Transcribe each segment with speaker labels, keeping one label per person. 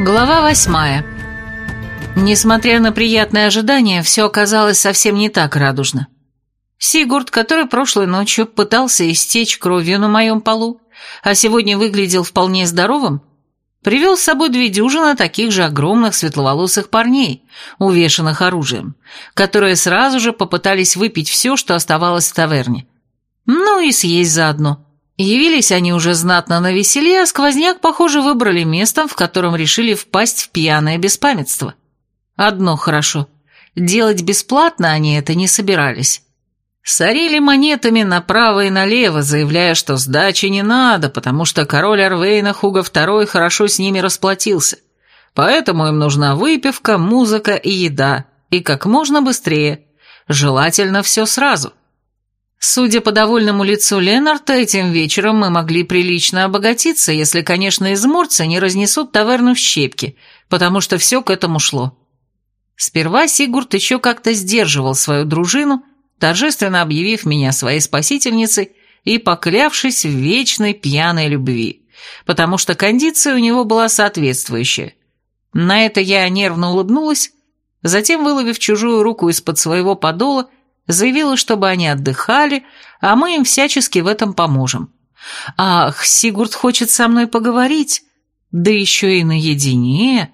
Speaker 1: Глава восьмая. Несмотря на приятное ожидание, все оказалось совсем не так радужно. Сигурд, который прошлой ночью пытался истечь кровью на моем полу, а сегодня выглядел вполне здоровым, привел с собой две дюжины таких же огромных светловолосых парней, увешанных оружием, которые сразу же попытались выпить все, что оставалось в таверне. Ну и съесть заодно. Явились они уже знатно на веселье, а сквозняк, похоже, выбрали местом, в котором решили впасть в пьяное беспамятство. Одно хорошо. Делать бесплатно они это не собирались. Сорили монетами направо и налево, заявляя, что сдачи не надо, потому что король Арвейна Хуга II хорошо с ними расплатился. Поэтому им нужна выпивка, музыка и еда, и как можно быстрее. Желательно все сразу. Судя по довольному лицу Ленарта, этим вечером мы могли прилично обогатиться, если, конечно, изморцы не разнесут таверну в щепки, потому что все к этому шло. Сперва Сигурд еще как-то сдерживал свою дружину, торжественно объявив меня своей спасительницей и поклявшись в вечной пьяной любви, потому что кондиция у него была соответствующая. На это я нервно улыбнулась, затем, выловив чужую руку из-под своего подола, заявила, чтобы они отдыхали, а мы им всячески в этом поможем. Ах, Сигурд хочет со мной поговорить, да еще и наедине.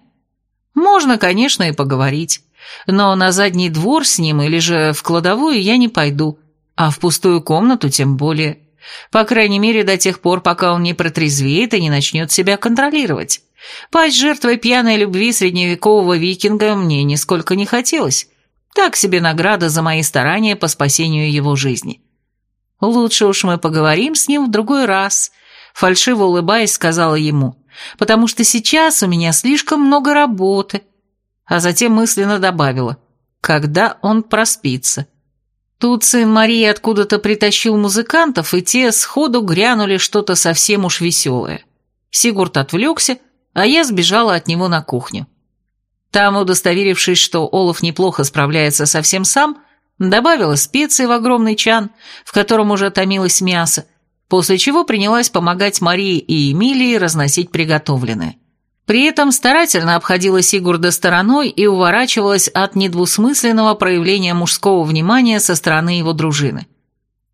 Speaker 1: Можно, конечно, и поговорить, но на задний двор с ним или же в кладовую я не пойду, а в пустую комнату тем более. По крайней мере, до тех пор, пока он не протрезвеет и не начнет себя контролировать. Пасть жертвой пьяной любви средневекового викинга мне нисколько не хотелось. Так себе награда за мои старания по спасению его жизни. Лучше уж мы поговорим с ним в другой раз, фальшиво улыбаясь, сказала ему, потому что сейчас у меня слишком много работы. А затем мысленно добавила, когда он проспится. Тут сын Марии откуда-то притащил музыкантов, и те сходу грянули что-то совсем уж веселое. Сигурд отвлекся, а я сбежала от него на кухню. Там, удостоверившись, что Олаф неплохо справляется совсем сам, добавила специи в огромный чан, в котором уже томилось мясо, после чего принялась помогать Марии и Эмилии разносить приготовленное. При этом старательно обходила Сигурда стороной и уворачивалась от недвусмысленного проявления мужского внимания со стороны его дружины.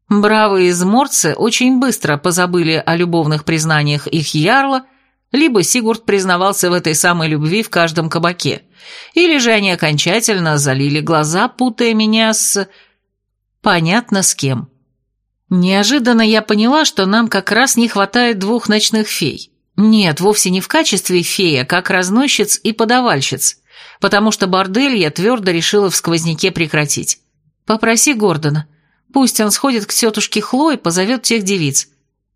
Speaker 1: Бравые изморцы очень быстро позабыли о любовных признаниях их ярла либо Сигурд признавался в этой самой любви в каждом кабаке, или же они окончательно залили глаза, путая меня с... понятно с кем. Неожиданно я поняла, что нам как раз не хватает двух ночных фей. Нет, вовсе не в качестве фея, как разносчиц и подавальщиц, потому что бордель я твердо решила в сквозняке прекратить. Попроси Гордона. Пусть он сходит к тетушке Хлой, позовет тех девиц.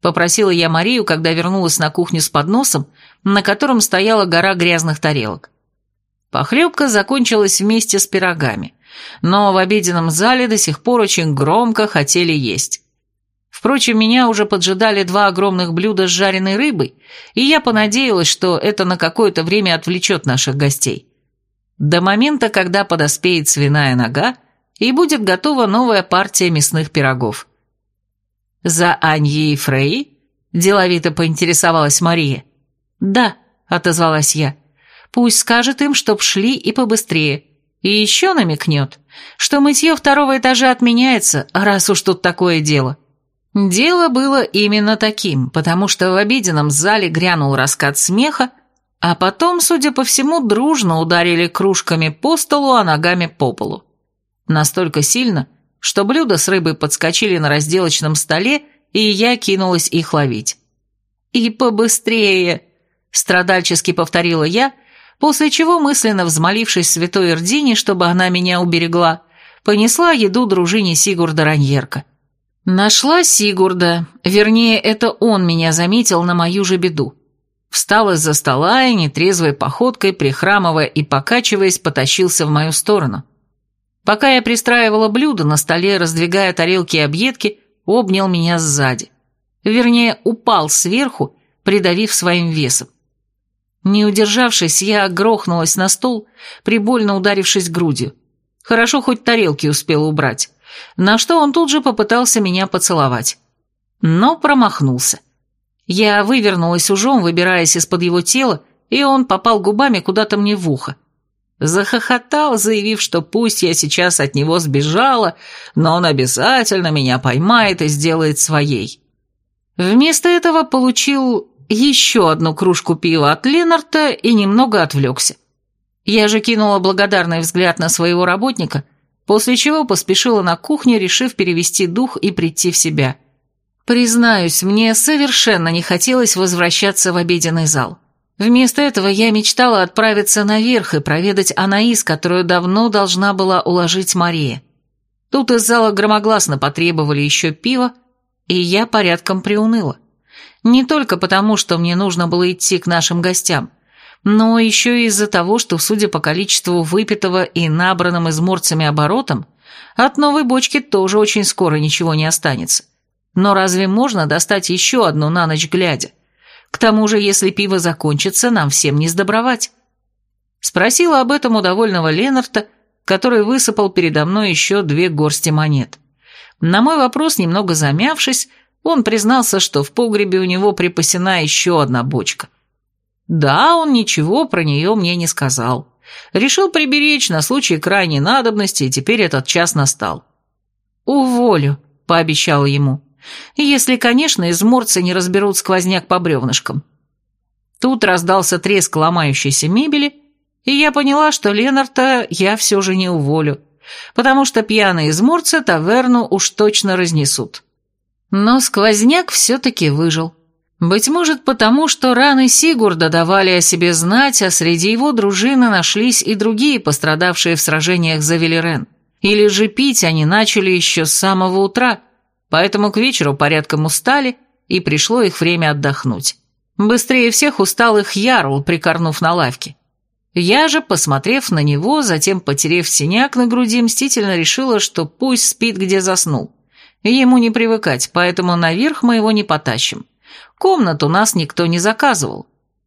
Speaker 1: Попросила я Марию, когда вернулась на кухню с подносом, на котором стояла гора грязных тарелок. Похлебка закончилась вместе с пирогами, но в обеденном зале до сих пор очень громко хотели есть. Впрочем, меня уже поджидали два огромных блюда с жареной рыбой, и я понадеялась, что это на какое-то время отвлечет наших гостей. До момента, когда подоспеет свиная нога, и будет готова новая партия мясных пирогов. «За Аньей Фрей?» – деловито поинтересовалась Мария. «Да», – отозвалась я. «Пусть скажет им, чтоб шли и побыстрее. И еще намекнет, что мытье второго этажа отменяется, раз уж тут такое дело». Дело было именно таким, потому что в обеденном зале грянул раскат смеха, а потом, судя по всему, дружно ударили кружками по столу, а ногами по полу. Настолько сильно, что блюда с рыбой подскочили на разделочном столе, и я кинулась их ловить. «И побыстрее!» – страдальчески повторила я, после чего, мысленно взмолившись святой Ирдине, чтобы она меня уберегла, понесла еду дружине Сигурда Раньерка. Нашла Сигурда, вернее, это он меня заметил на мою же беду. Встал из-за стола и нетрезвой походкой, прихрамывая и покачиваясь, потащился в мою сторону. Пока я пристраивала блюдо на столе, раздвигая тарелки и объедки, обнял меня сзади. Вернее, упал сверху, придавив своим весом. Не удержавшись, я грохнулась на стол, прибольно ударившись грудью. Хорошо, хоть тарелки успела убрать. На что он тут же попытался меня поцеловать. Но промахнулся. Я вывернулась ужом, выбираясь из-под его тела, и он попал губами куда-то мне в ухо. Захохотал, заявив, что пусть я сейчас от него сбежала, но он обязательно меня поймает и сделает своей. Вместо этого получил еще одну кружку пива от Ленарта и немного отвлекся. Я же кинула благодарный взгляд на своего работника, после чего поспешила на кухню, решив перевести дух и прийти в себя. Признаюсь, мне совершенно не хотелось возвращаться в обеденный зал. Вместо этого я мечтала отправиться наверх и проведать Анаис, которую давно должна была уложить Мария. Тут из зала громогласно потребовали еще пива, и я порядком приуныла. Не только потому, что мне нужно было идти к нашим гостям, но еще и из-за того, что, судя по количеству выпитого и набранным изморцами оборотом, от новой бочки тоже очень скоро ничего не останется. Но разве можно достать еще одну на ночь глядя? К тому же, если пиво закончится, нам всем не сдобровать. Спросила об этом у довольного Ленарта, который высыпал передо мной еще две горсти монет. На мой вопрос, немного замявшись, он признался, что в погребе у него припасена еще одна бочка. Да, он ничего про нее мне не сказал. Решил приберечь на случай крайней надобности, и теперь этот час настал. «Уволю», — пообещал ему. Если, конечно, изморцы не разберут сквозняк по бревнышкам. Тут раздался треск ломающейся мебели, и я поняла, что Ленарта я все же не уволю, потому что пьяные изморцы таверну уж точно разнесут. Но сквозняк все-таки выжил. Быть может, потому что раны Сигурда давали о себе знать, а среди его дружины нашлись и другие пострадавшие в сражениях за Велерен. Или же пить они начали еще с самого утра – поэтому к вечеру порядком устали, и пришло их время отдохнуть. Быстрее всех устал их Ярл, прикорнув на лавке. Я же, посмотрев на него, затем потерев синяк на груди, мстительно решила, что пусть спит, где заснул. Ему не привыкать, поэтому наверх мы его не потащим. Комнат у нас никто не заказывал.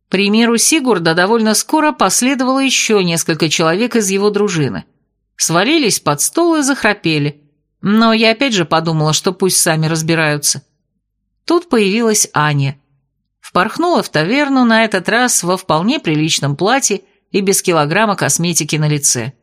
Speaker 1: К примеру Сигурда довольно скоро последовало еще несколько человек из его дружины. Свалились под стол и захрапели – но я опять же подумала, что пусть сами разбираются. Тут появилась Аня. Впорхнула в таверну на этот раз во вполне приличном платье и без килограмма косметики на лице.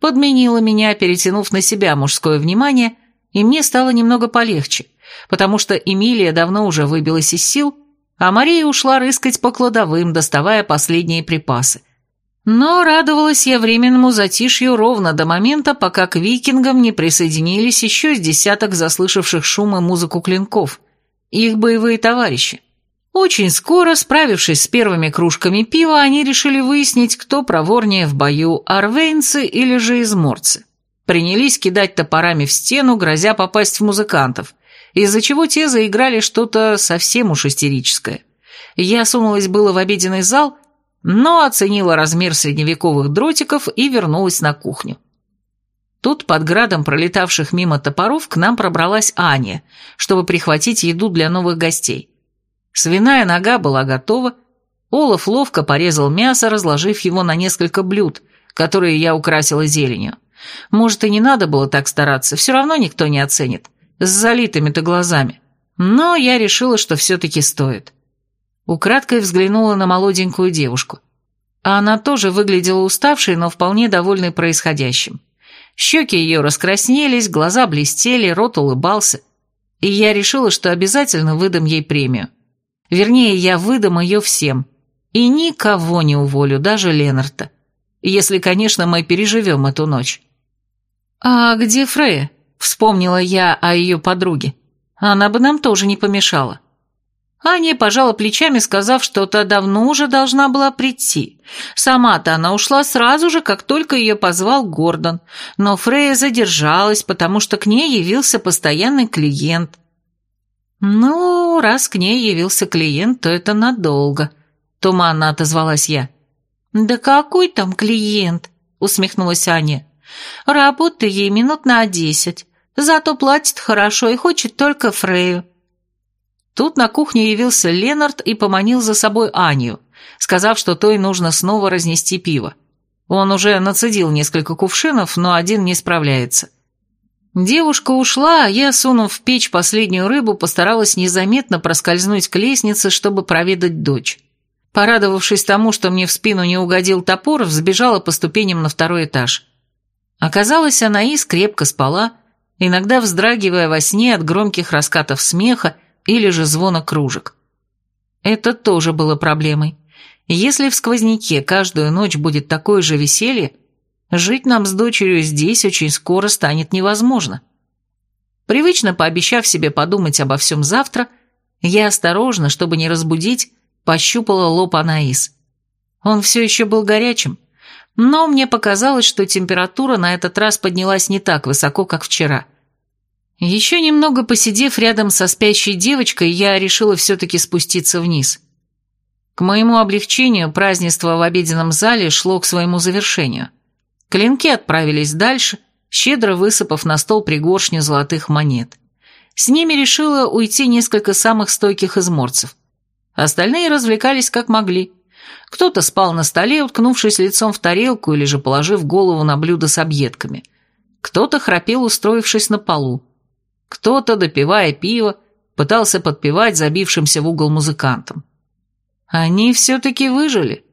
Speaker 1: Подменила меня, перетянув на себя мужское внимание, и мне стало немного полегче, потому что Эмилия давно уже выбилась из сил, а Мария ушла рыскать по кладовым, доставая последние припасы – но радовалась я временному затишью ровно до момента, пока к викингам не присоединились еще с десяток заслышавших шум и музыку клинков, их боевые товарищи. Очень скоро, справившись с первыми кружками пива, они решили выяснить, кто проворнее в бою, арвейнцы или же изморцы. Принялись кидать топорами в стену, грозя попасть в музыкантов, из-за чего те заиграли что-то совсем уж истерическое. Я сунулась было в обеденный зал, но оценила размер средневековых дротиков и вернулась на кухню. Тут под градом пролетавших мимо топоров к нам пробралась Аня, чтобы прихватить еду для новых гостей. Свиная нога была готова, Олаф ловко порезал мясо, разложив его на несколько блюд, которые я украсила зеленью. Может, и не надо было так стараться, все равно никто не оценит, с залитыми-то глазами. Но я решила, что все-таки стоит. Украдкой взглянула на молоденькую девушку. А она тоже выглядела уставшей, но вполне довольной происходящим. Щеки ее раскраснелись, глаза блестели, рот улыбался. И я решила, что обязательно выдам ей премию. Вернее, я выдам ее всем. И никого не уволю, даже Ленарта. Если, конечно, мы переживем эту ночь. «А где Фрея?» — вспомнила я о ее подруге. Она бы нам тоже не помешала. Аня пожала плечами, сказав, что та давно уже должна была прийти. Сама-то она ушла сразу же, как только ее позвал Гордон, но Фрея задержалась, потому что к ней явился постоянный клиент. «Ну, раз к ней явился клиент, то это надолго», — туманно отозвалась я. «Да какой там клиент?» — усмехнулась Аня. «Работы ей минут на десять, зато платит хорошо и хочет только Фрею». Тут на кухню явился Ленард и поманил за собой Аню, сказав, что той нужно снова разнести пиво. Он уже нацедил несколько кувшинов, но один не справляется. Девушка ушла, а я, сунув в печь последнюю рыбу, постаралась незаметно проскользнуть к лестнице, чтобы проведать дочь. Порадовавшись тому, что мне в спину не угодил топор, взбежала по ступеням на второй этаж. Оказалось, Анаис крепко спала, иногда вздрагивая во сне от громких раскатов смеха или же звона кружек. Это тоже было проблемой. Если в сквозняке каждую ночь будет такое же веселье, жить нам с дочерью здесь очень скоро станет невозможно. Привычно пообещав себе подумать обо всем завтра, я осторожно, чтобы не разбудить, пощупала лоб Анаис. Он все еще был горячим, но мне показалось, что температура на этот раз поднялась не так высоко, как вчера. Еще немного посидев рядом со спящей девочкой, я решила все-таки спуститься вниз. К моему облегчению празднество в обеденном зале шло к своему завершению. Клинки отправились дальше, щедро высыпав на стол пригоршню золотых монет. С ними решила уйти несколько самых стойких изморцев. Остальные развлекались как могли. Кто-то спал на столе, уткнувшись лицом в тарелку или же положив голову на блюдо с объедками. Кто-то храпел, устроившись на полу. Кто-то, допивая пиво, пытался подпевать забившимся в угол музыкантам. Они все-таки выжили.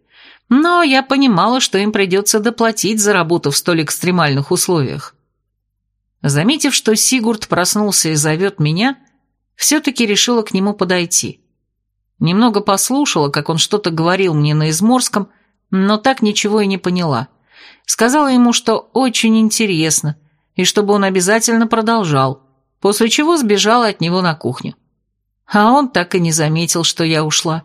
Speaker 1: Но я понимала, что им придется доплатить за работу в столь экстремальных условиях. Заметив, что Сигурд проснулся и зовет меня, все-таки решила к нему подойти. Немного послушала, как он что-то говорил мне на изморском, но так ничего и не поняла. Сказала ему, что очень интересно, и чтобы он обязательно продолжал, после чего сбежала от него на кухню. А он так и не заметил, что я ушла.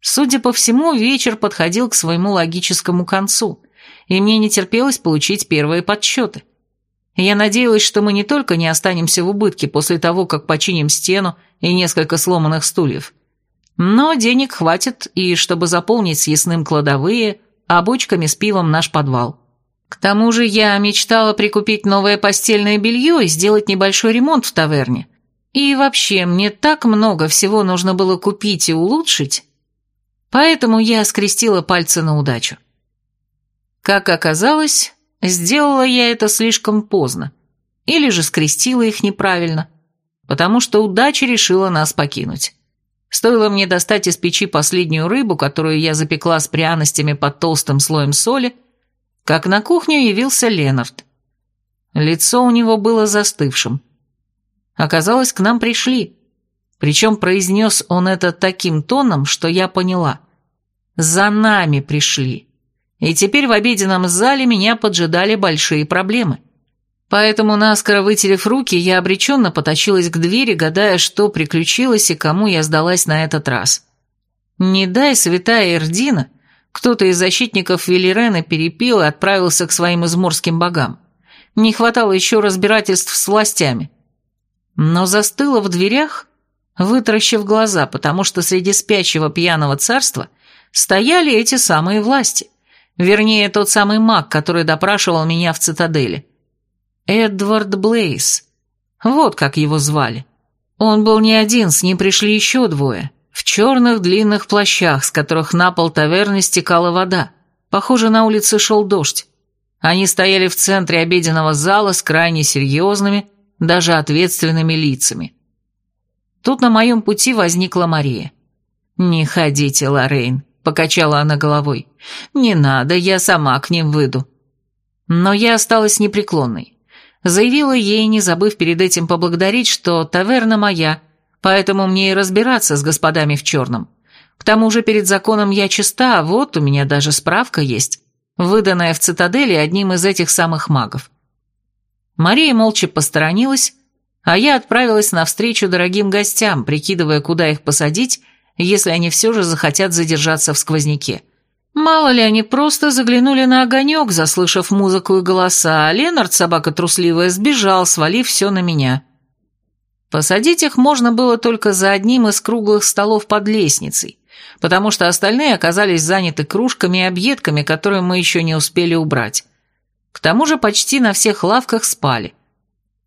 Speaker 1: Судя по всему, вечер подходил к своему логическому концу, и мне не терпелось получить первые подсчеты. Я надеялась, что мы не только не останемся в убытке после того, как починим стену и несколько сломанных стульев, но денег хватит и чтобы заполнить съестным кладовые, а бочками с пивом наш подвал. К тому же я мечтала прикупить новое постельное белье и сделать небольшой ремонт в таверне. И вообще, мне так много всего нужно было купить и улучшить. Поэтому я скрестила пальцы на удачу. Как оказалось, сделала я это слишком поздно. Или же скрестила их неправильно, потому что удача решила нас покинуть. Стоило мне достать из печи последнюю рыбу, которую я запекла с пряностями под толстым слоем соли, как на кухню явился Ленард. Лицо у него было застывшим. Оказалось, к нам пришли. Причем произнес он это таким тоном, что я поняла. За нами пришли. И теперь в обеденном зале меня поджидали большие проблемы. Поэтому, наскоро вытерев руки, я обреченно потащилась к двери, гадая, что приключилось и кому я сдалась на этот раз. Не дай святая Эрдина, кто-то из защитников Велирена перепил и отправился к своим изморским богам. Не хватало еще разбирательств с властями. Но застыла в дверях, вытаращив глаза, потому что среди спящего пьяного царства стояли эти самые власти. Вернее, тот самый маг, который допрашивал меня в цитадели. Эдвард Блейз. Вот как его звали. Он был не один, с ним пришли еще двое. В черных длинных плащах, с которых на пол таверны стекала вода. Похоже, на улице шел дождь. Они стояли в центре обеденного зала с крайне серьезными, даже ответственными лицами. Тут на моем пути возникла Мария. «Не ходите, Лоррейн», — покачала она головой. «Не надо, я сама к ним выйду». Но я осталась непреклонной. Заявила ей, не забыв перед этим поблагодарить, что таверна моя, поэтому мне и разбираться с господами в черном. К тому же перед законом я чиста, а вот у меня даже справка есть, выданная в цитадели одним из этих самых магов. Мария молча посторонилась, а я отправилась навстречу дорогим гостям, прикидывая, куда их посадить, если они все же захотят задержаться в сквозняке. Мало ли, они просто заглянули на огонек, заслышав музыку и голоса, а Ленард, собака трусливая, сбежал, свалив все на меня. Посадить их можно было только за одним из круглых столов под лестницей, потому что остальные оказались заняты кружками и объедками, которые мы еще не успели убрать. К тому же почти на всех лавках спали.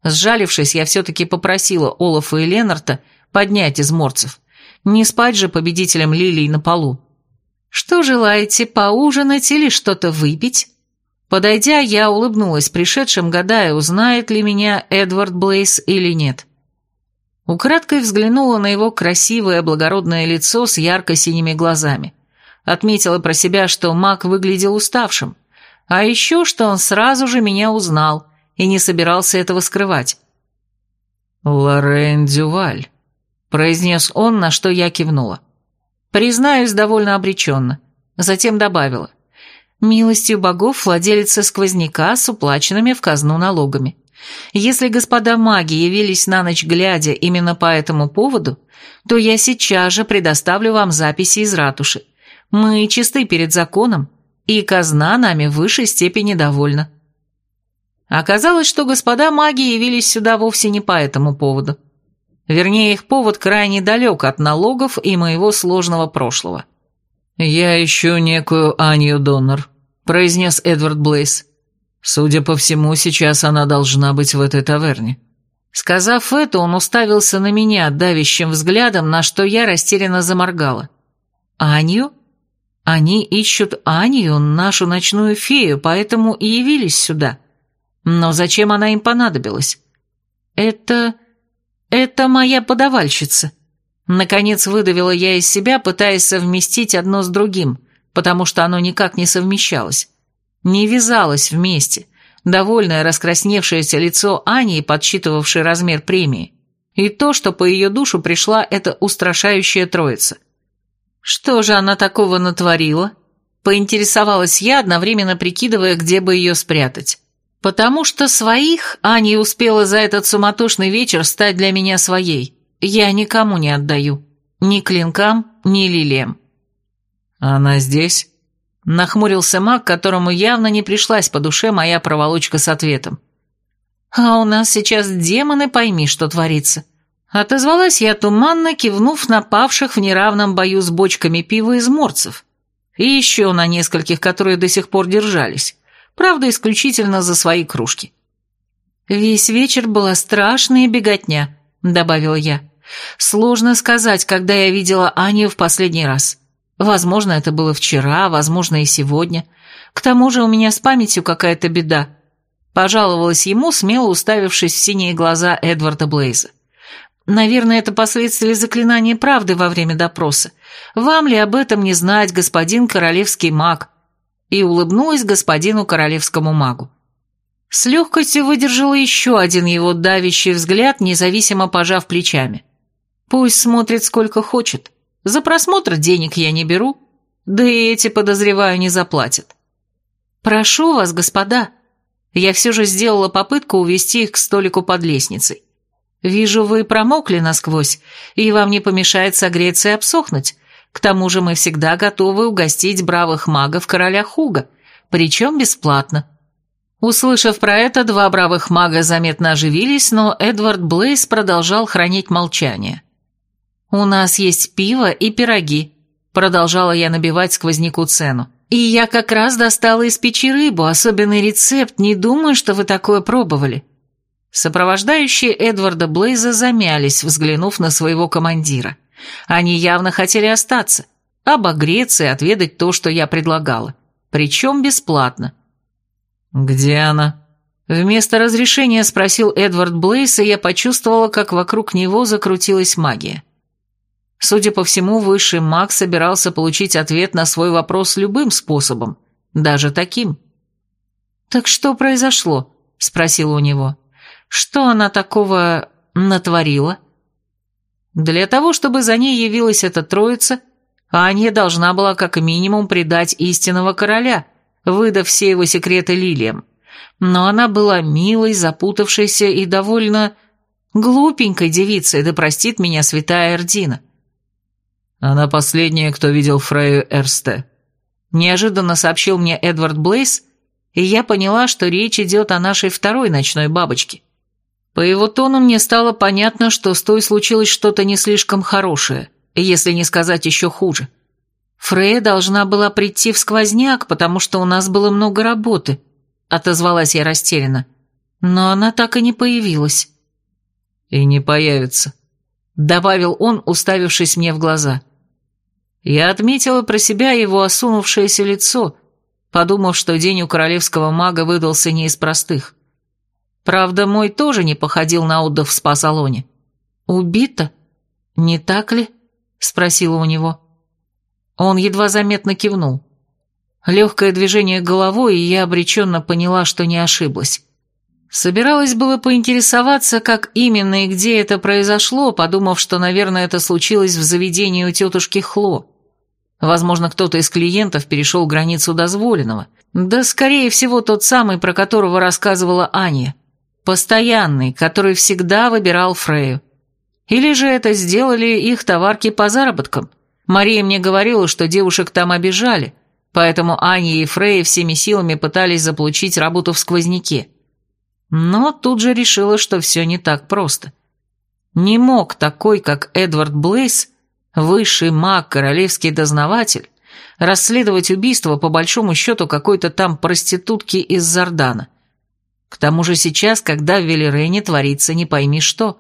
Speaker 1: Сжалившись, я все-таки попросила Олафа и Ленарта поднять из морцев. Не спать же победителям лилий на полу. «Что желаете, поужинать или что-то выпить?» Подойдя, я улыбнулась пришедшим, гадая, узнает ли меня Эдвард Блейс или нет. Украдкой взглянула на его красивое благородное лицо с ярко-синими глазами. Отметила про себя, что маг выглядел уставшим, а еще, что он сразу же меня узнал и не собирался этого скрывать.
Speaker 2: «Лорен Дюваль», — произнес он, на что я кивнула.
Speaker 1: Признаюсь, довольно обреченно. Затем добавила. Милостью богов владелица сквозняка с уплаченными в казну налогами. Если господа маги явились на ночь глядя именно по этому поводу, то я сейчас же предоставлю вам записи из ратуши. Мы чисты перед законом, и казна нами в высшей степени довольна. Оказалось, что господа маги явились сюда вовсе не по этому поводу. Вернее, их повод крайне далек от налогов и моего сложного прошлого.
Speaker 2: «Я ищу некую Анью Доннер», — произнес Эдвард Блейс. «Судя по всему, сейчас она должна быть в этой таверне».
Speaker 1: Сказав это, он уставился на меня давящим взглядом, на что я растерянно заморгала. «Анью? Они ищут Анью, нашу ночную фею, поэтому и явились сюда. Но зачем она им понадобилась? Это... это моя подавальщица. Наконец выдавила я из себя, пытаясь совместить одно с другим, потому что оно никак не совмещалось. Не вязалось вместе. Довольное раскрасневшееся лицо Ани, подсчитывавшей размер премии, и то, что по ее душу пришла эта устрашающая троица. Что же она такого натворила? Поинтересовалась я, одновременно прикидывая, где бы ее спрятать. Потому что своих Аня успела за этот суматошный вечер стать для меня своей. Я никому не отдаю. Ни клинкам, ни лилиям.
Speaker 2: «Она здесь?»
Speaker 1: Нахмурился маг, которому явно не пришлась по душе моя проволочка с ответом. «А у нас сейчас демоны, пойми, что творится». Отозвалась я туманно, кивнув на павших в неравном бою с бочками пива из морцев. И еще на нескольких, которые до сих пор держались правда, исключительно за свои кружки. «Весь вечер была страшная беготня», — добавил я. «Сложно сказать, когда я видела Аню в последний раз. Возможно, это было вчера, возможно, и сегодня. К тому же у меня с памятью какая-то беда». Пожаловалась ему, смело уставившись в синие глаза Эдварда Блейза. «Наверное, это последствия заклинания правды во время допроса. Вам ли об этом не знать, господин королевский маг?» и улыбнулась господину королевскому магу. С легкостью выдержала еще один его давящий взгляд, независимо пожав плечами. Пусть смотрит сколько хочет. За просмотр денег я не беру, да и эти, подозреваю, не заплатят. Прошу вас, господа. Я все же сделала попытку увести их к столику под лестницей. Вижу, вы промокли насквозь, и вам не помешает согреться и обсохнуть, к тому же мы всегда готовы угостить бравых магов короля Хуга, причем бесплатно». Услышав про это, два бравых мага заметно оживились, но Эдвард Блейс продолжал хранить молчание. «У нас есть пиво и пироги», — продолжала я набивать сквозняку цену. «И я как раз достала из печи рыбу, особенный рецепт, не думаю, что вы такое пробовали». Сопровождающие Эдварда Блейза замялись, взглянув на своего командира. Они явно хотели остаться, обогреться и отведать то, что я предлагала. Причем бесплатно.
Speaker 2: «Где она?»
Speaker 1: Вместо разрешения спросил Эдвард Блейс, и я почувствовала, как вокруг него закрутилась магия. Судя по всему, высший маг собирался получить ответ на свой вопрос любым способом, даже таким. «Так что произошло?» – спросила у него. «Что она такого натворила?» Для того, чтобы за ней явилась эта троица, Анья должна была как минимум предать истинного короля, выдав все его секреты лилиям. Но она была милой, запутавшейся и довольно глупенькой девицей, да простит меня святая Эрдина.
Speaker 2: Она последняя, кто видел Фрею Эрсте.
Speaker 1: Неожиданно сообщил мне Эдвард Блейс, и я поняла, что речь идет о нашей второй ночной бабочке. По его тону мне стало понятно, что с той случилось что-то не слишком хорошее, если не сказать еще хуже. Фрея должна была прийти в сквозняк, потому что у нас было много работы, отозвалась я растерянно. Но она так и не появилась.
Speaker 2: И не появится,
Speaker 1: добавил он, уставившись мне в глаза. Я отметила про себя его осунувшееся лицо, подумав, что день у королевского мага выдался не из простых. Правда, мой тоже не походил на отдых в спа-салоне. убита? Не так ли?» — спросила у него. Он едва заметно кивнул. Легкое движение головой, и я обреченно поняла, что не ошиблась. Собиралась было поинтересоваться, как именно и где это произошло, подумав, что, наверное, это случилось в заведении у тетушки Хло. Возможно, кто-то из клиентов перешел границу дозволенного. Да, скорее всего, тот самый, про которого рассказывала Аня. Постоянный, который всегда выбирал Фрею. Или же это сделали их товарки по заработкам. Мария мне говорила, что девушек там обижали, поэтому Аня и Фрея всеми силами пытались заполучить работу в сквозняке. Но тут же решила, что все не так просто. Не мог такой, как Эдвард Блейс, высший маг, королевский дознаватель, расследовать убийство по большому счету какой-то там проститутки из Зардана. К тому же сейчас, когда в Велерене творится не пойми что.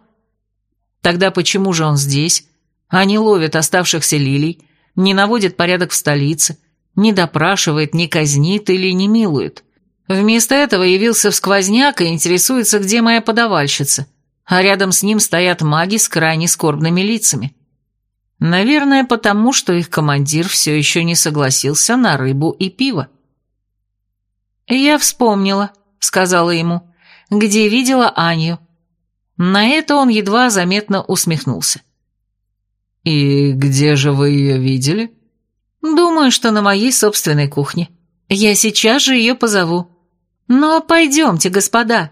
Speaker 1: Тогда почему же он здесь, не ловит оставшихся лилий, не наводит порядок в столице, не допрашивает, не казнит или не милует? Вместо этого явился в сквозняк и интересуется, где моя подавальщица, а рядом с ним стоят маги с крайне скорбными лицами. Наверное, потому что их командир все еще не согласился на рыбу и пиво. «Я вспомнила», — сказала ему, — «где видела Аню». На это он едва заметно усмехнулся.
Speaker 2: «И где же вы ее видели?»
Speaker 1: «Думаю, что на моей собственной кухне. Я сейчас же ее позову». «Но пойдемте, господа».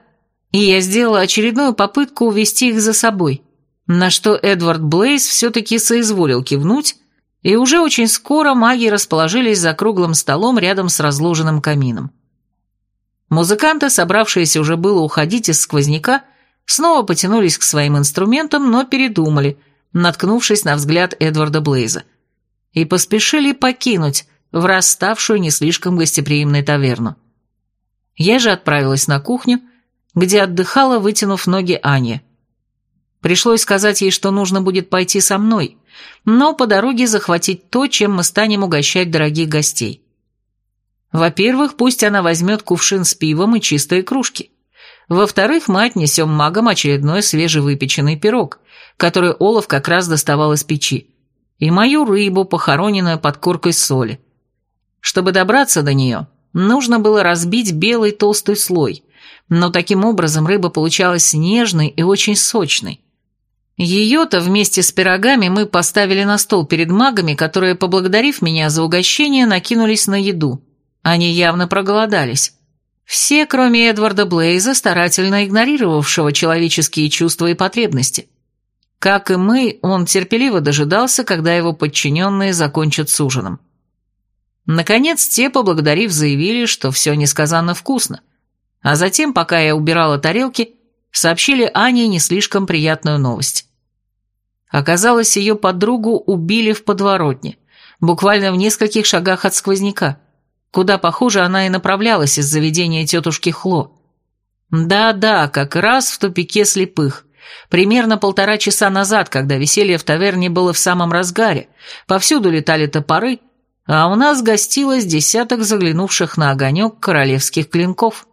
Speaker 1: И я сделала очередную попытку увести их за собой, на что Эдвард Блейз все-таки соизволил кивнуть, и уже очень скоро маги расположились за круглым столом рядом с разложенным камином. Музыканты, собравшиеся уже было уходить из сквозняка, снова потянулись к своим инструментам, но передумали, наткнувшись на взгляд Эдварда Блейза, и поспешили покинуть в расставшую не слишком гостеприимную таверну. Я же отправилась на кухню, где отдыхала, вытянув ноги Ане. Пришлось сказать ей, что нужно будет пойти со мной, но по дороге захватить то, чем мы станем угощать дорогих гостей. Во-первых, пусть она возьмет кувшин с пивом и чистые кружки. Во-вторых, мы отнесем магам очередной свежевыпеченный пирог, который Олаф как раз доставал из печи, и мою рыбу, похороненную под коркой соли. Чтобы добраться до нее, нужно было разбить белый толстый слой, но таким образом рыба получалась нежной и очень сочной. Ее-то вместе с пирогами мы поставили на стол перед магами, которые, поблагодарив меня за угощение, накинулись на еду. Они явно проголодались. Все, кроме Эдварда Блейза, старательно игнорировавшего человеческие чувства и потребности. Как и мы, он терпеливо дожидался, когда его подчиненные закончат с ужином. Наконец, те, поблагодарив, заявили, что все несказанно вкусно. А затем, пока я убирала тарелки, сообщили Ане не слишком приятную новость. Оказалось, ее подругу убили в подворотне, буквально в нескольких шагах от сквозняка, куда, похоже, она и направлялась из заведения тетушки Хло. Да-да, как раз в тупике слепых. Примерно полтора часа назад, когда веселье в таверне было в самом разгаре, повсюду летали топоры, а у нас гостилось десяток заглянувших на огонек королевских клинков.